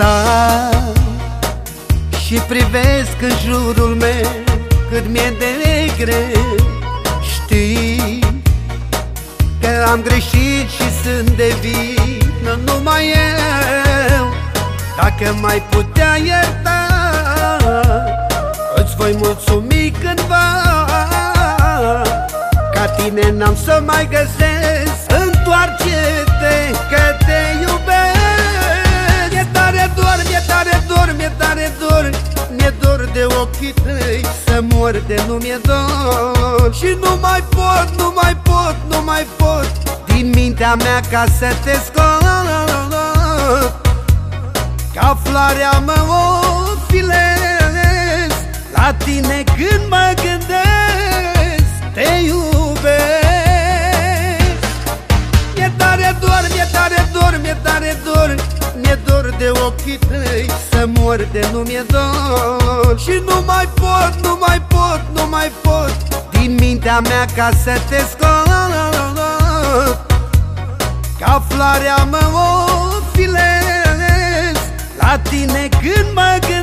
Stau și privesc în jurul meu Cât mi-e de greu. Știi că am greșit și sunt de vină Numai eu. Dacă mai putea ierta Îți voi mulțumi cândva. Ca tine n-am să mai găsesc Întoarce-te că te iubesc mi-e tare dor Mi-e dor de ochii tăi Să mor de nu mi-e dor. Și nu mai pot, nu mai pot, nu mai pot Din mintea mea ca să te scot. Ca floarea mă ofilez La tine când mă gândesc Te iubesc de ochii tăi Să mor de nu mi-e dor. Și nu mai pot, nu mai pot, nu mai pot Din mintea mea ca să te scot. Ca floarea mă ofilez La tine când mă gândesc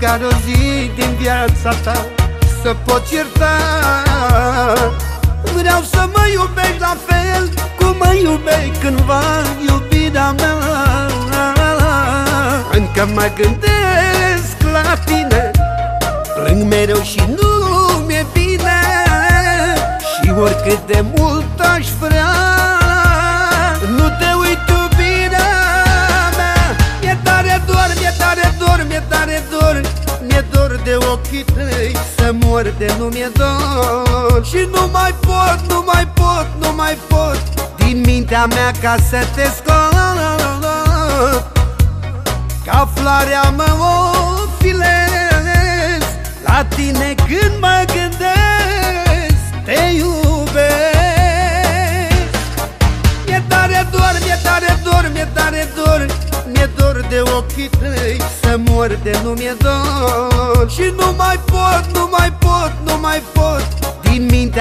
Măcar o zi din viața ta Să pot ierta. Vreau să mă iubești la fel Cum mă iubeai cândva iubirea mea. Încă mă gândesc la tine Plâng mereu și nu mi-e bine. Și oricât de mult aș vrea ochii tăi Să mor de nu mi-e dor. Și nu mai pot, nu mai pot, nu mai pot Din mintea mea ca să te scot. Ca floarea mă ofilez La tine când mă gândesc Te iubesc. Mi-e tare dor, mi-e tare dor, mi-e tare dor Mi-e dor de ochii tăi Să mor de nu mi-e dor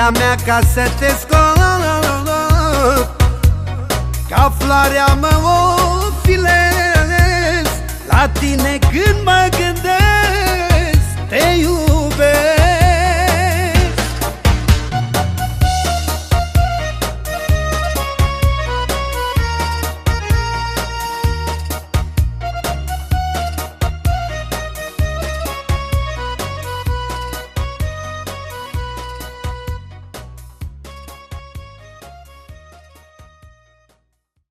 Iubirea mea ca să te scot Ca floarea mă ofilez La tine când mă gândesc Te iubesc.